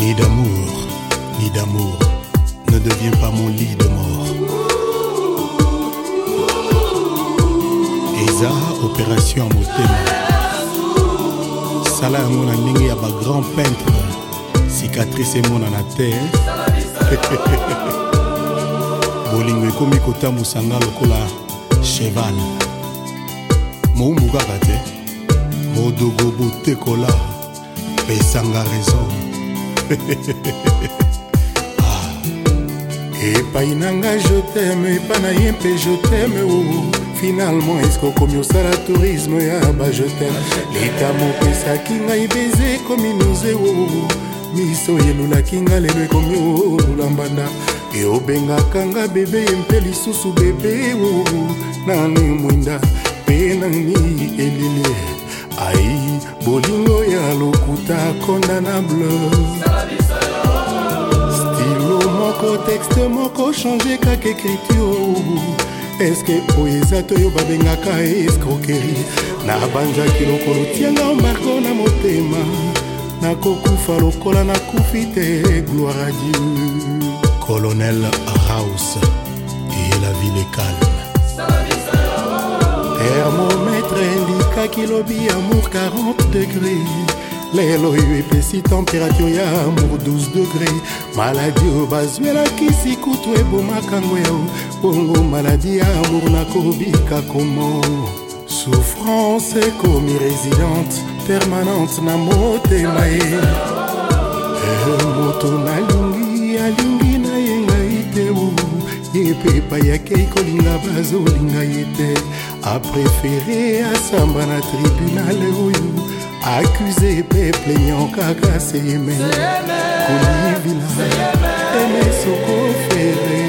Ni d'amour, ni d'amour, ne deviens pas mon lit de mort. Eza, opération à motema. Sala yango na ndenge ya bagrand peintre cicatrice emonana te bolingo ekomi kotambusanga lokola cheval moumbu kaka te modogo botekola pesanga raison epai na ngai joteme epai na ye mpe joteme oo finalement eske okomi osala tourisme ya bajeteme litamo opesaki ngai beze ekomi mize oo miso elulaki nga lelo ekomi olula mbanda eobengaka nga bebe mpe lisusu bebe oo oh, oh, oh. nani mwinda mpe nani elili ai bolingo mafuta condamnable stilo moko texte moko change kaka ekritio eske oyo eza te oyo babengaka escroqueri nabanzaki lokolo tianga marko na motema nakokufa lokola nakufi te gloire a dieu colonel house et la ville est calme thermomètre indikaki lobi amour 40 degrés lelo oyo epesi temperature ya amour 12 degre maladi oyo bazwelaki sikutu ebomaka ngweo bongo maladi ya amour nakobika komo souffrance ekomi résidente permanente na motema ye eh, moto nalingi alingi na ye ngai te ye mpe epai yake kolinga bazolinga ye te aprefere asamba na tribunale oyo akuse mpe plaignant kaka seme kolivila emesokofere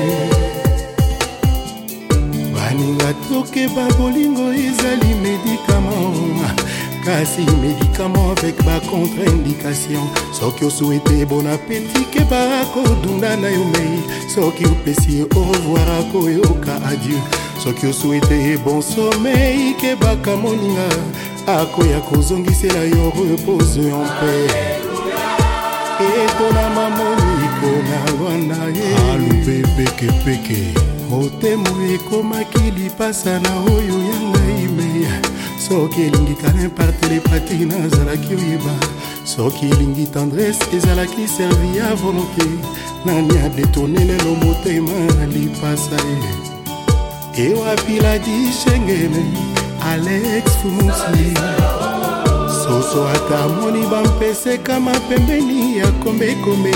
baninga toke babolingo ezali medikama kasi medikamo avec bacontraindication soki osu ete bon apeti keba kodunda na yo mei soki opesi ye au revoir akoyoka adieu soki osu ete bon somei kebaka moninga akoya kozongisela yo repose en paix etona mamoniko na lwana ye alubepekepeke motema ekomaki lipasa na oyo ya ngai soki elingi karin par telepati nazalaki oyeba soki elingi tendresse ezalaki servi ya volonté nani adetourne lelo motema lipasa ye ewapi ladi shengene alex fumusi soso ata amoni bampeseka mapembeni ya kombekombe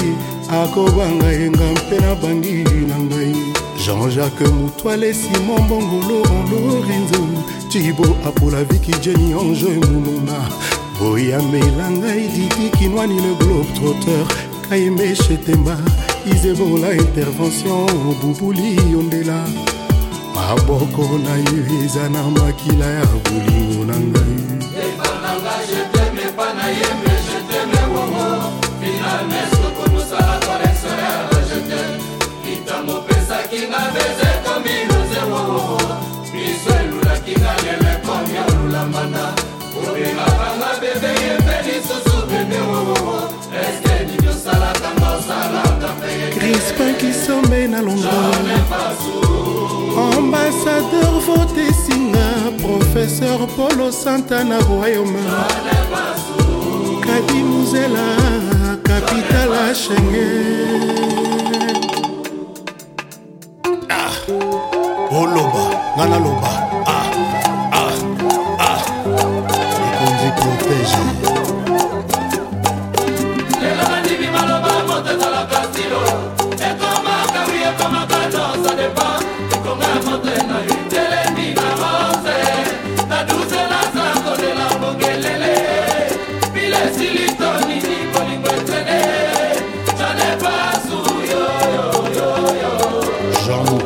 akobanga yenga mpe na bangi na ngai jean-jacques mutwale simon bongolo en lorenzo tibo apola viki jeni ange monona boyamela ngai didikinwani le globe trotter kaembe shetemba izebola intervention bubuli yondela maboko na yo eza na makila ya bolingo na ngai Finalmente, eu comecei a colecionar. Então, pensar que na vez é comigo. polo santa na royaume kadi muzela kapitala schengen ah. oloba oh, ngai naloba ah. ah. ah. ekonzi protege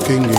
给你。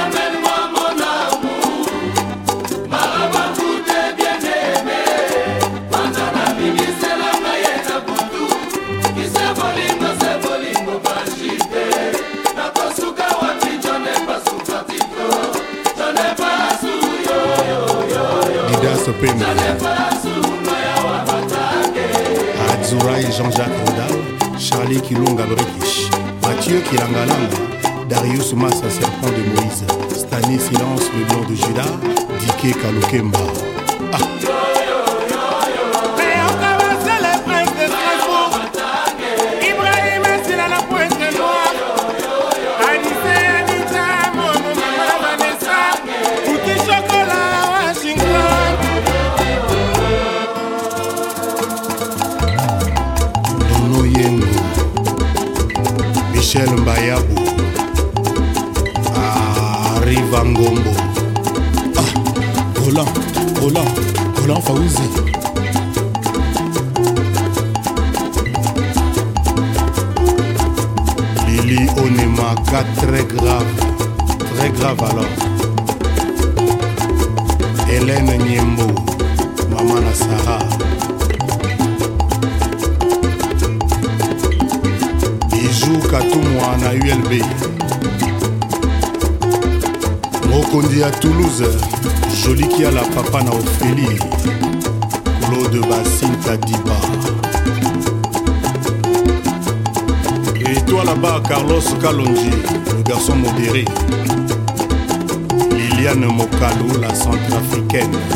kopema azurai jean-jacques rodal charlie kilunga brekish mathieu kilangalanga darius massa serpent de moïse stanis silence le lion de juda dike kalukemba ah. mayabu arriva ngombo ah, olan olan olan fauzi lili onema cas très grave très grave alors hélène nyembo mama na sarah bizu katumwa na ulb mokonzi ya toulouse joli kiala papa na ofeli claude basin kadiba etoi là-bas carlos kalonji le garçon modéré liliane mokalu la centrafricaine